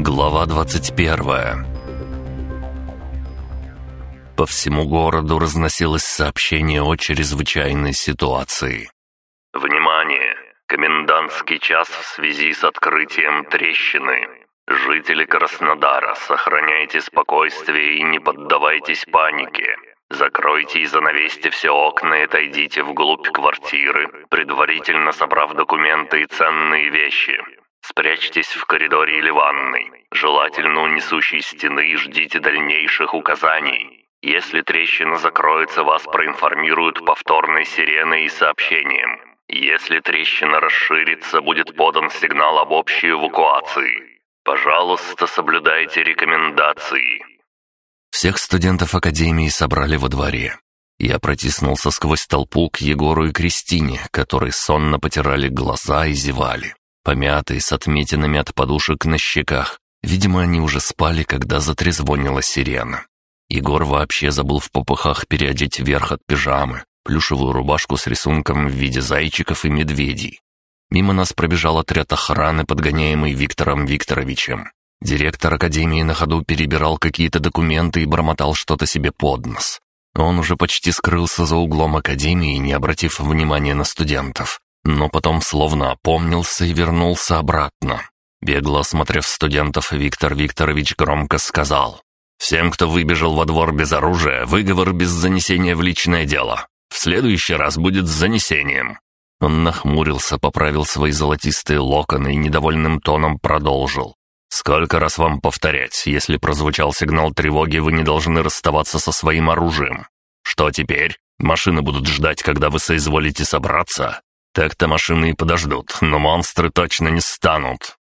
Глава 21 По всему городу разносилось сообщение о чрезвычайной ситуации. «Внимание! Комендантский час в связи с открытием трещины. Жители Краснодара, сохраняйте спокойствие и не поддавайтесь панике. Закройте и занавесьте все окна и отойдите вглубь квартиры, предварительно собрав документы и ценные вещи. Спрячьтесь в коридоре или ванной, желательно у несущей стены ждите дальнейших указаний. Если трещина закроется, вас проинформируют повторной сиреной и сообщением. Если трещина расширится, будет подан сигнал об общей эвакуации. Пожалуйста, соблюдайте рекомендации. Всех студентов Академии собрали во дворе. Я протиснулся сквозь толпу к Егору и Кристине, которые сонно потирали глаза и зевали помятые, с отметинами от подушек на щеках. Видимо, они уже спали, когда затрезвонила сирена. Егор вообще забыл в попыхах переодеть верх от пижамы, плюшевую рубашку с рисунком в виде зайчиков и медведей. Мимо нас пробежал отряд охраны, подгоняемый Виктором Викторовичем. Директор академии на ходу перебирал какие-то документы и бормотал что-то себе под нос. Он уже почти скрылся за углом академии, не обратив внимания на студентов но потом словно опомнился и вернулся обратно. Бегло осмотрев студентов, Виктор Викторович громко сказал. «Всем, кто выбежал во двор без оружия, выговор без занесения в личное дело. В следующий раз будет с занесением». Он нахмурился, поправил свои золотистые локоны и недовольным тоном продолжил. «Сколько раз вам повторять, если прозвучал сигнал тревоги, вы не должны расставаться со своим оружием? Что теперь? Машины будут ждать, когда вы соизволите собраться? Так-то машины и подождут, но монстры точно не станут.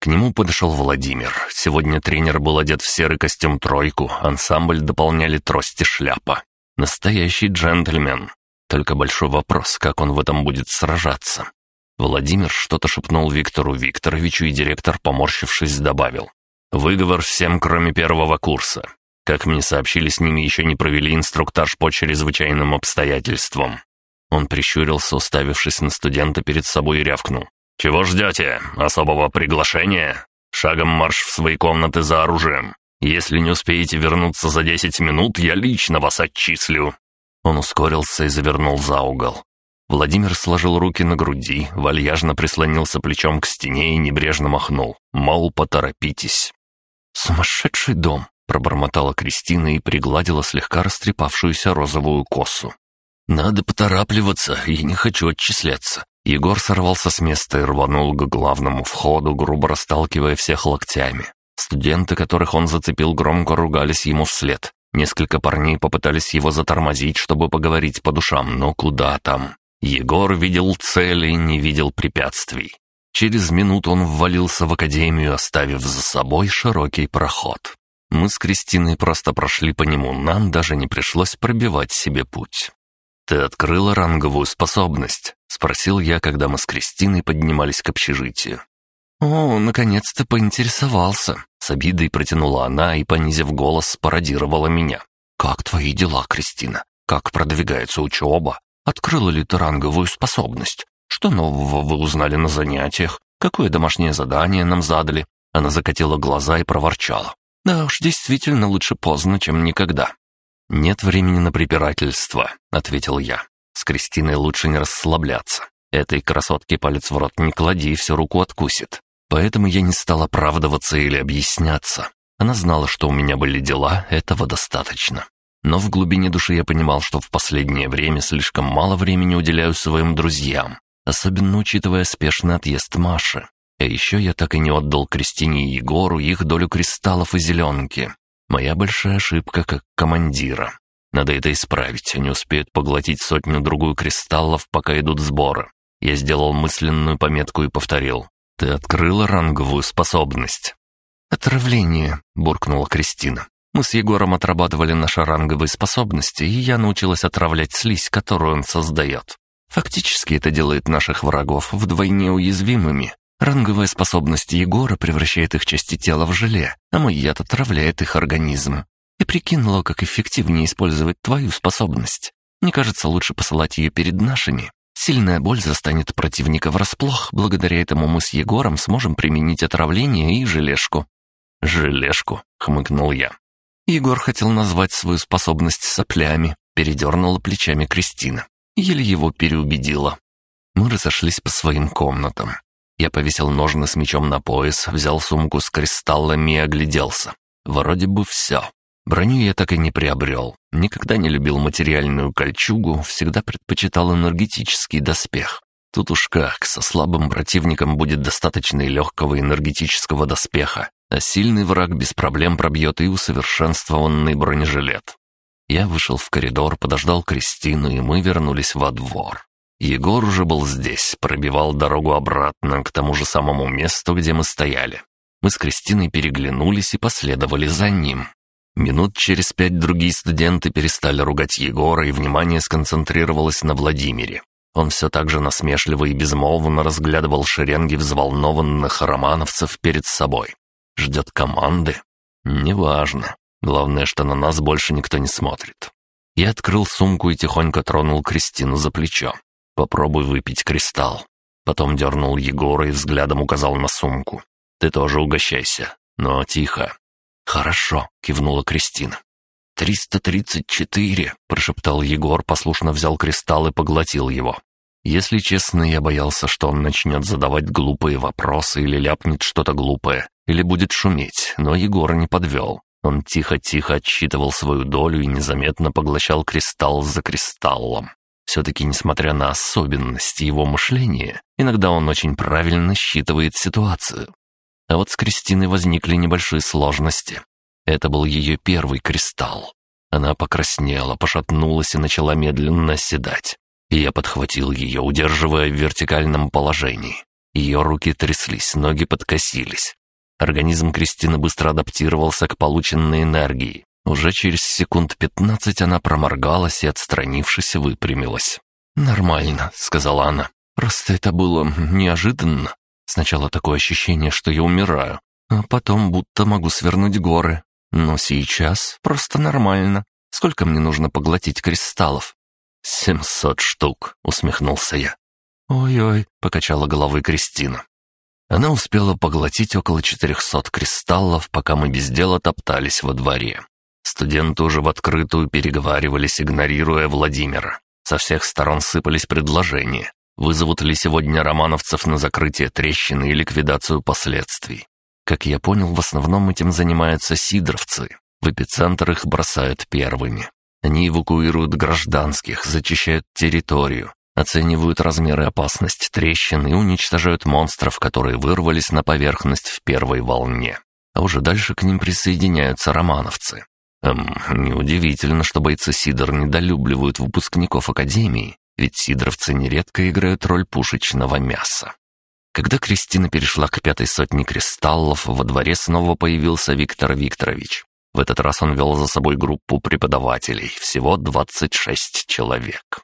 К нему подошел Владимир. Сегодня тренер был одет в серый костюм-тройку, ансамбль дополняли трости шляпа. Настоящий джентльмен. Только большой вопрос, как он в этом будет сражаться. Владимир что-то шепнул Виктору Викторовичу, и директор, поморщившись, добавил. «Выговор всем, кроме первого курса. Как мне сообщили, с ними еще не провели инструктаж по чрезвычайным обстоятельствам. Он прищурился, уставившись на студента перед собой и рявкнул. «Чего ждете? Особого приглашения? Шагом марш в свои комнаты за оружием. Если не успеете вернуться за десять минут, я лично вас отчислю». Он ускорился и завернул за угол. Владимир сложил руки на груди, вальяжно прислонился плечом к стене и небрежно махнул. Мол, поторопитесь. «Сумасшедший дом!» — пробормотала Кристина и пригладила слегка растрепавшуюся розовую косу. «Надо поторапливаться, я не хочу отчисляться». Егор сорвался с места и рванул к главному входу, грубо расталкивая всех локтями. Студенты, которых он зацепил, громко ругались ему вслед. Несколько парней попытались его затормозить, чтобы поговорить по душам, но куда там. Егор видел цели, не видел препятствий. Через минуту он ввалился в академию, оставив за собой широкий проход. Мы с Кристиной просто прошли по нему, нам даже не пришлось пробивать себе путь. «Ты открыла ранговую способность?» — спросил я, когда мы с Кристиной поднимались к общежитию. «О, наконец-то поинтересовался!» С обидой протянула она и, понизив голос, пародировала меня. «Как твои дела, Кристина? Как продвигается учеба? Открыла ли ты ранговую способность? Что нового вы узнали на занятиях? Какое домашнее задание нам задали?» Она закатила глаза и проворчала. «Да уж, действительно лучше поздно, чем никогда. «Нет времени на препирательство», — ответил я. «С Кристиной лучше не расслабляться. Этой красотке палец в рот не клади, и всю руку откусит. Поэтому я не стал оправдываться или объясняться. Она знала, что у меня были дела, этого достаточно. Но в глубине души я понимал, что в последнее время слишком мало времени уделяю своим друзьям, особенно учитывая спешный отъезд Маши. А еще я так и не отдал Кристине и Егору их долю кристаллов и зеленки. Моя большая ошибка как командира. Надо это исправить, они успеют поглотить сотню-другую кристаллов, пока идут сборы. Я сделал мысленную пометку и повторил. «Ты открыла ранговую способность». «Отравление», — буркнула Кристина. «Мы с Егором отрабатывали наши ранговые способности, и я научилась отравлять слизь, которую он создает. Фактически это делает наших врагов вдвойне уязвимыми. Ранговая способность Егора превращает их части тела в желе, а мой яд отравляет их организм. И прикинула, как эффективнее использовать твою способность. Мне кажется, лучше посылать ее перед нашими. Сильная боль застанет противника врасплох, благодаря этому мы с Егором сможем применить отравление и желешку. «Желешку», — хмыкнул я. Егор хотел назвать свою способность соплями, передернула плечами Кристина. Еле его переубедила. Мы разошлись по своим комнатам. Я повесил ножны с мечом на пояс, взял сумку с кристаллами и огляделся. Вроде бы все. Броню я так и не приобрел. Никогда не любил материальную кольчугу, всегда предпочитал энергетический доспех. Тут уж как, со слабым противником будет достаточно и легкого энергетического доспеха, а сильный враг без проблем пробьет и усовершенствованный бронежилет. Я вышел в коридор, подождал Кристину, и мы вернулись во двор. Егор уже был здесь, пробивал дорогу обратно к тому же самому месту, где мы стояли. Мы с Кристиной переглянулись и последовали за ним. Минут через пять другие студенты перестали ругать Егора, и внимание сконцентрировалось на Владимире. Он все так же насмешливо и безмолвно разглядывал шеренги взволнованных романовцев перед собой. Ждет команды? Неважно. Главное, что на нас больше никто не смотрит. Я открыл сумку и тихонько тронул Кристину за плечо. «Попробуй выпить кристалл». Потом дернул Егора и взглядом указал на сумку. «Ты тоже угощайся, но тихо». «Хорошо», — кивнула Кристина. «Триста тридцать четыре», — прошептал Егор, послушно взял кристалл и поглотил его. Если честно, я боялся, что он начнет задавать глупые вопросы или ляпнет что-то глупое, или будет шуметь, но Егор не подвел. Он тихо-тихо отсчитывал свою долю и незаметно поглощал кристалл за кристаллом. Все-таки, несмотря на особенности его мышления, иногда он очень правильно считывает ситуацию. А вот с Кристиной возникли небольшие сложности. Это был ее первый кристалл. Она покраснела, пошатнулась и начала медленно оседать. И я подхватил ее, удерживая в вертикальном положении. Ее руки тряслись, ноги подкосились. Организм Кристины быстро адаптировался к полученной энергии. Уже через секунд пятнадцать она проморгалась и, отстранившись, выпрямилась. «Нормально», — сказала она. «Просто это было неожиданно. Сначала такое ощущение, что я умираю, а потом будто могу свернуть горы. Но сейчас просто нормально. Сколько мне нужно поглотить кристаллов?» «Семьсот штук», — усмехнулся я. «Ой-ой», — покачала головой Кристина. Она успела поглотить около четырехсот кристаллов, пока мы без дела топтались во дворе. Студенты уже в открытую переговаривались, игнорируя Владимира. Со всех сторон сыпались предложения. Вызовут ли сегодня романовцев на закрытие трещины и ликвидацию последствий? Как я понял, в основном этим занимаются сидоровцы. В эпицентр их бросают первыми. Они эвакуируют гражданских, зачищают территорию, оценивают размеры опасности трещин и уничтожают монстров, которые вырвались на поверхность в первой волне. А уже дальше к ним присоединяются романовцы. Эм, неудивительно, что бойцы Сидор недолюбливают выпускников Академии, ведь сидоровцы нередко играют роль пушечного мяса. Когда Кристина перешла к пятой сотне кристаллов, во дворе снова появился Виктор Викторович. В этот раз он вел за собой группу преподавателей, всего 26 человек.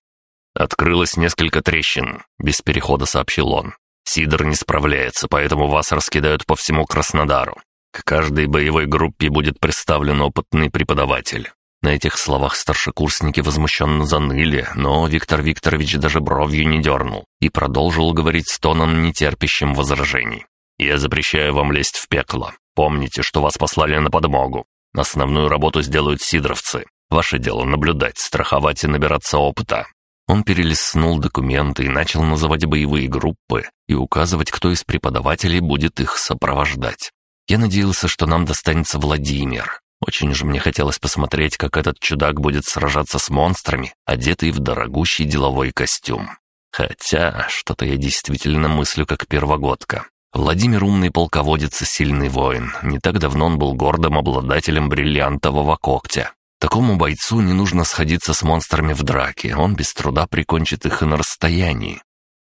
«Открылось несколько трещин», — без перехода сообщил он. «Сидор не справляется, поэтому вас раскидают по всему Краснодару. К каждой боевой группе будет представлен опытный преподаватель». На этих словах старшекурсники возмущенно заныли, но Виктор Викторович даже бровью не дернул и продолжил говорить с тоном, нетерпящим возражений. «Я запрещаю вам лезть в пекло. Помните, что вас послали на подмогу. Основную работу сделают сидоровцы. Ваше дело наблюдать, страховать и набираться опыта. Он перелистнул документы и начал называть боевые группы и указывать, кто из преподавателей будет их сопровождать. Я надеялся, что нам достанется Владимир. Очень же мне хотелось посмотреть, как этот чудак будет сражаться с монстрами, одетый в дорогущий деловой костюм. Хотя, что-то я действительно мыслю как первогодка. Владимир умный полководец и сильный воин. Не так давно он был гордым обладателем бриллиантового когтя. Такому бойцу не нужно сходиться с монстрами в драке, он без труда прикончит их и на расстоянии.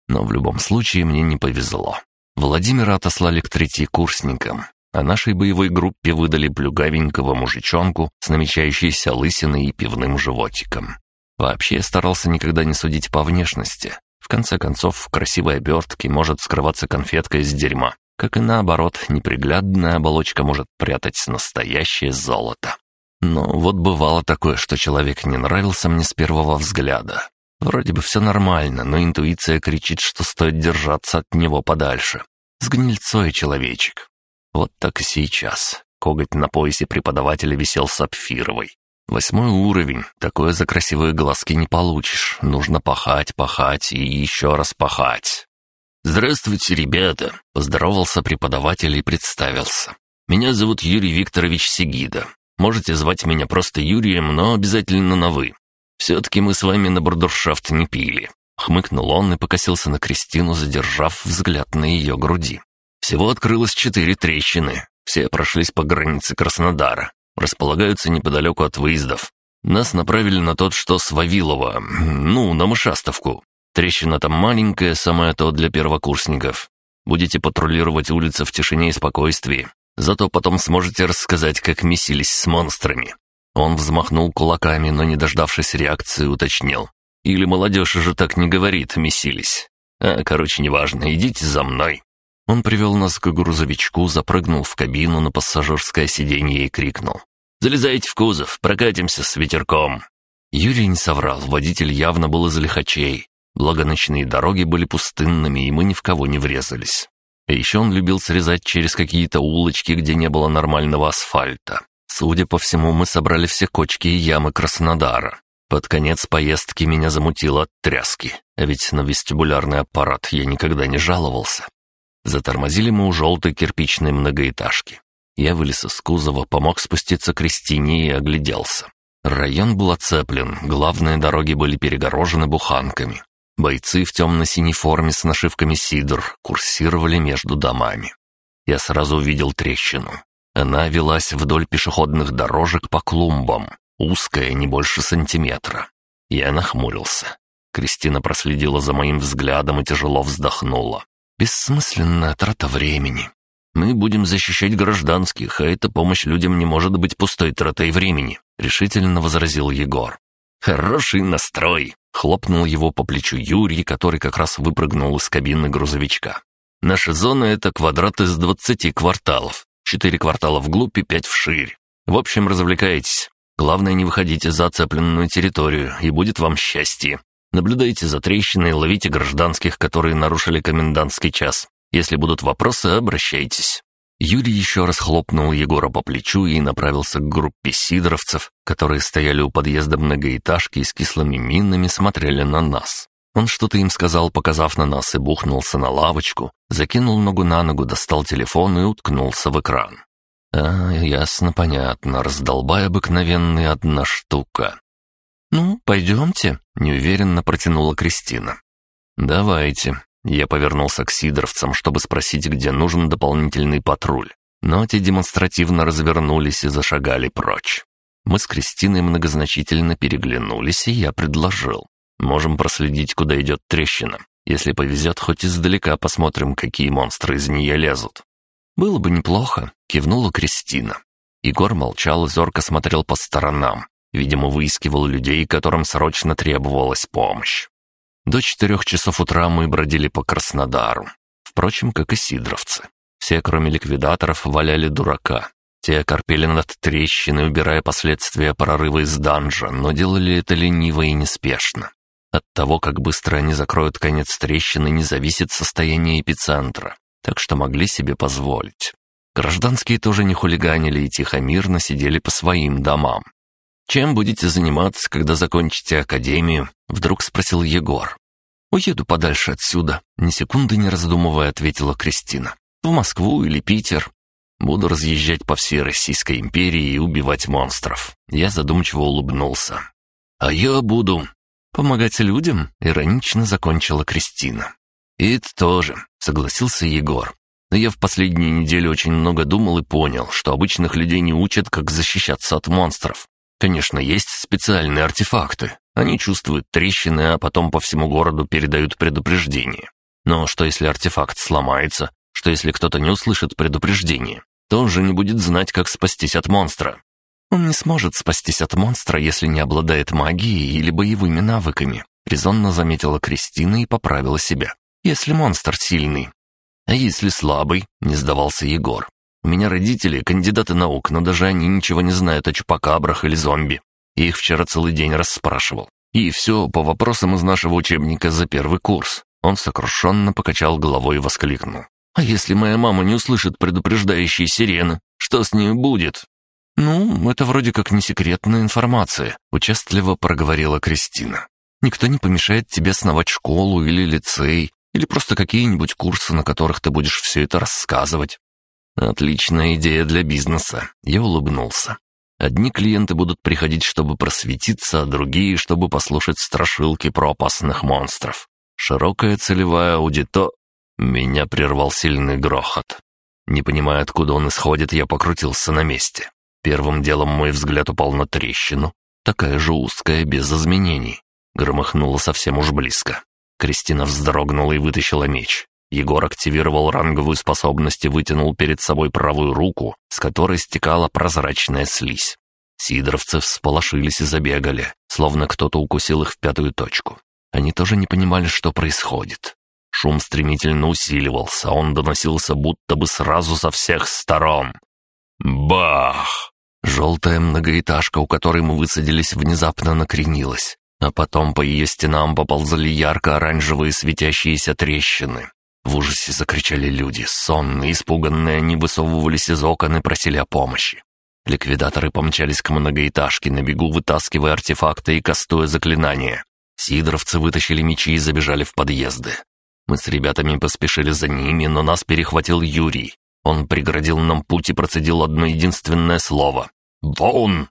Но в любом случае мне не повезло. Владимира отослали к третьекурсникам, а нашей боевой группе выдали плюгавенького мужичонку с намечающейся лысиной и пивным животиком. Вообще я старался никогда не судить по внешности. В конце концов, в красивой обертке может скрываться конфетка из дерьма, как и наоборот, неприглядная оболочка может прятать настоящее золото. Но вот бывало такое, что человек не нравился мне с первого взгляда. Вроде бы все нормально, но интуиция кричит, что стоит держаться от него подальше. С гнильцой человечек. Вот так и сейчас. коготь на поясе преподавателя висел сапфировой. Восьмой уровень, такое за красивые глазки не получишь. Нужно пахать, пахать и еще раз пахать. «Здравствуйте, ребята!» — поздоровался преподаватель и представился. «Меня зовут Юрий Викторович Сигида. Можете звать меня просто Юрием, но обязательно на «вы». Все-таки мы с вами на бурдуршафт не пили». Хмыкнул он и покосился на Кристину, задержав взгляд на ее груди. Всего открылось четыре трещины. Все прошлись по границе Краснодара. Располагаются неподалеку от выездов. Нас направили на тот, что с Вавилова, ну, на Мышастовку. Трещина там маленькая, самое то для первокурсников. Будете патрулировать улицы в тишине и спокойствии. Зато потом сможете рассказать, как месились с монстрами». Он взмахнул кулаками, но, не дождавшись реакции, уточнил. «Или молодежь уже так не говорит, месились. А, короче, неважно, идите за мной». Он привел нас к грузовичку, запрыгнул в кабину на пассажирское сиденье и крикнул. «Залезайте в кузов, прокатимся с ветерком». Юрий не соврал, водитель явно был из лихачей. Благо ночные дороги были пустынными, и мы ни в кого не врезались. А еще он любил срезать через какие-то улочки, где не было нормального асфальта. Судя по всему, мы собрали все кочки и ямы Краснодара. Под конец поездки меня замутило от тряски, а ведь на вестибулярный аппарат я никогда не жаловался. Затормозили мы у желтой кирпичной многоэтажки. Я вылез из кузова, помог спуститься Кристине и огляделся. Район был оцеплен, главные дороги были перегорожены буханками. Бойцы в темно-синей форме с нашивками «Сидр» курсировали между домами. Я сразу увидел трещину. Она велась вдоль пешеходных дорожек по клумбам, узкая, не больше сантиметра. Я нахмурился. Кристина проследила за моим взглядом и тяжело вздохнула. Бессмысленная трата времени. Мы будем защищать гражданских, а эта помощь людям не может быть пустой тратой времени», — решительно возразил Егор. «Хороший настрой!» — хлопнул его по плечу Юрий, который как раз выпрыгнул из кабины грузовичка. «Наша зона — это квадрат из двадцати кварталов. Четыре квартала вглубь и пять вширь. В общем, развлекайтесь. Главное, не выходите за оцепленную территорию, и будет вам счастье. Наблюдайте за трещиной, ловите гражданских, которые нарушили комендантский час. Если будут вопросы, обращайтесь». Юрий еще раз хлопнул Егора по плечу и направился к группе сидоровцев, которые стояли у подъезда многоэтажки и с кислыми минами смотрели на нас. Он что-то им сказал, показав на нас, и бухнулся на лавочку, закинул ногу на ногу, достал телефон и уткнулся в экран. «А, ясно, понятно, раздолбай обыкновенный одна штука. «Ну, пойдемте», — неуверенно протянула Кристина. «Давайте». Я повернулся к сидоровцам, чтобы спросить, где нужен дополнительный патруль. Но те демонстративно развернулись и зашагали прочь. Мы с Кристиной многозначительно переглянулись, и я предложил. «Можем проследить, куда идет трещина. Если повезет, хоть издалека посмотрим, какие монстры из нее лезут». «Было бы неплохо», — кивнула Кристина. Егор молчал и зорко смотрел по сторонам. Видимо, выискивал людей, которым срочно требовалась помощь. До четырех часов утра мы бродили по Краснодару. Впрочем, как и сидровцы. Все, кроме ликвидаторов, валяли дурака. Те корпели над трещиной, убирая последствия прорыва из данжа, но делали это лениво и неспешно. От того, как быстро они закроют конец трещины, не зависит состояние эпицентра, так что могли себе позволить. Гражданские тоже не хулиганили и тихо-мирно сидели по своим домам. «Чем будете заниматься, когда закончите академию?» — вдруг спросил Егор. «Уеду подальше отсюда», — ни секунды не раздумывая ответила Кристина. «В Москву или Питер. Буду разъезжать по всей Российской империи и убивать монстров». Я задумчиво улыбнулся. «А я буду...» «Помогать людям?» — иронично закончила Кристина. «И это тоже», — согласился Егор. «Но я в последние недели очень много думал и понял, что обычных людей не учат, как защищаться от монстров. Конечно, есть специальные артефакты. Они чувствуют трещины, а потом по всему городу передают предупреждение. Но что если артефакт сломается? Что если кто-то не услышит предупреждение? То он же не будет знать, как спастись от монстра. Он не сможет спастись от монстра, если не обладает магией или боевыми навыками, резонно заметила Кристина и поправила себя. Если монстр сильный. А если слабый, не сдавался Егор. У меня родители кандидаты наук, но даже они ничего не знают о чупакабрах или зомби. Я их вчера целый день расспрашивал. И все по вопросам из нашего учебника за первый курс. Он сокрушенно покачал головой и воскликнул. «А если моя мама не услышит предупреждающие сирены? Что с ней будет?» «Ну, это вроде как не секретная информация», — участливо проговорила Кристина. «Никто не помешает тебе основать школу или лицей, или просто какие-нибудь курсы, на которых ты будешь все это рассказывать». «Отличная идея для бизнеса», — я улыбнулся. Одни клиенты будут приходить, чтобы просветиться, а другие, чтобы послушать страшилки про опасных монстров. Широкая целевая аудито... Меня прервал сильный грохот. Не понимая, откуда он исходит, я покрутился на месте. Первым делом мой взгляд упал на трещину, такая же узкая, без изменений. Громыхнуло совсем уж близко. Кристина вздрогнула и вытащила меч. Егор активировал ранговую способность и вытянул перед собой правую руку, с которой стекала прозрачная слизь. Сидоровцы всполошились и забегали, словно кто-то укусил их в пятую точку. Они тоже не понимали, что происходит. Шум стремительно усиливался, он доносился будто бы сразу со всех сторон. Бах! Желтая многоэтажка, у которой мы высадились, внезапно накренилась, а потом по ее стенам поползали ярко-оранжевые светящиеся трещины. В ужасе закричали люди, сонные, испуганные, они высовывались из окон и просили о помощи. Ликвидаторы помчались к многоэтажке, на бегу вытаскивая артефакты и кастуя заклинания. Сидоровцы вытащили мечи и забежали в подъезды. Мы с ребятами поспешили за ними, но нас перехватил Юрий. Он преградил нам путь и процедил одно единственное слово. «Вон!»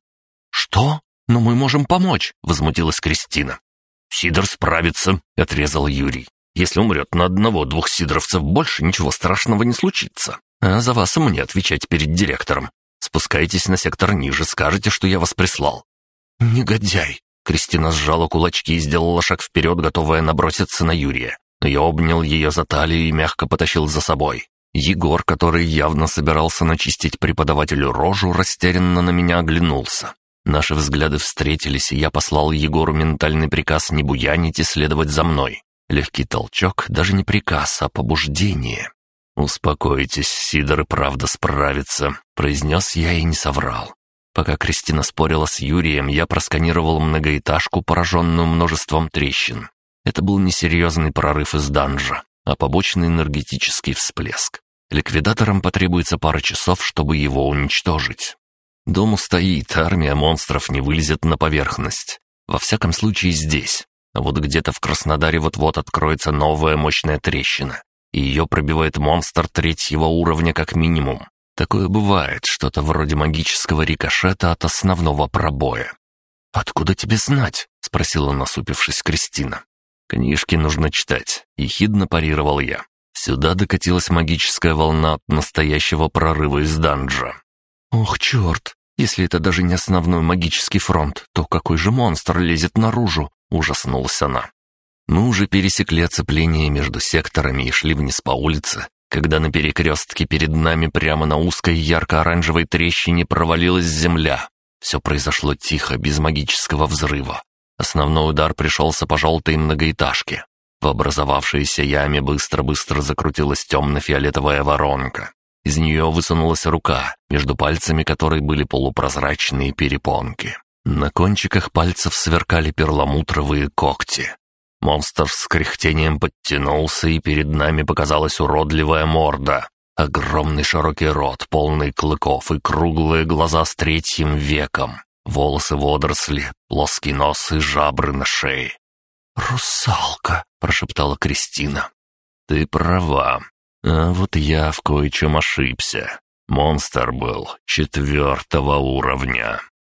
«Что? Но мы можем помочь!» — возмутилась Кристина. «Сидор справится», — отрезал Юрий. Если умрет на одного-двух сидоровцев больше, ничего страшного не случится. А за вас и мне отвечать перед директором. Спускайтесь на сектор ниже, скажете, что я вас прислал». «Негодяй!» Кристина сжала кулачки и сделала шаг вперед, готовая наброситься на Юрия. Но я обнял ее за талию и мягко потащил за собой. Егор, который явно собирался начистить преподавателю рожу, растерянно на меня оглянулся. Наши взгляды встретились, и я послал Егору ментальный приказ не буянить и следовать за мной. Легкий толчок, даже не приказ, а побуждение. «Успокойтесь, Сидор и правда справится», — произнес я и не соврал. Пока Кристина спорила с Юрием, я просканировал многоэтажку, пораженную множеством трещин. Это был несерьезный прорыв из данжа, а побочный энергетический всплеск. Ликвидаторам потребуется пара часов, чтобы его уничтожить. Дом устоит, армия монстров не вылезет на поверхность. Во всяком случае здесь. А вот где-то в Краснодаре вот-вот откроется новая мощная трещина, и ее пробивает монстр третьего уровня как минимум. Такое бывает, что-то вроде магического рикошета от основного пробоя. «Откуда тебе знать?» — спросила насупившись Кристина. «Книжки нужно читать», — ехидно парировал я. Сюда докатилась магическая волна от настоящего прорыва из данжа. «Ох, черт! Если это даже не основной магический фронт, то какой же монстр лезет наружу?» — ужаснулась она. Мы уже пересекли оцепление между секторами и шли вниз по улице, когда на перекрестке перед нами прямо на узкой ярко-оранжевой трещине провалилась земля. Все произошло тихо, без магического взрыва. Основной удар пришелся по желтой многоэтажке. В образовавшейся яме быстро-быстро закрутилась темно-фиолетовая воронка. Из нее высунулась рука, между пальцами которой были полупрозрачные перепонки. На кончиках пальцев сверкали перламутровые когти. Монстр с кряхтением подтянулся, и перед нами показалась уродливая морда. Огромный широкий рот, полный клыков и круглые глаза с третьим веком. Волосы водоросли, плоский нос и жабры на шее. «Русалка!» — прошептала Кристина. «Ты права. А вот я в кое-чем ошибся. Монстр был четвертого уровня».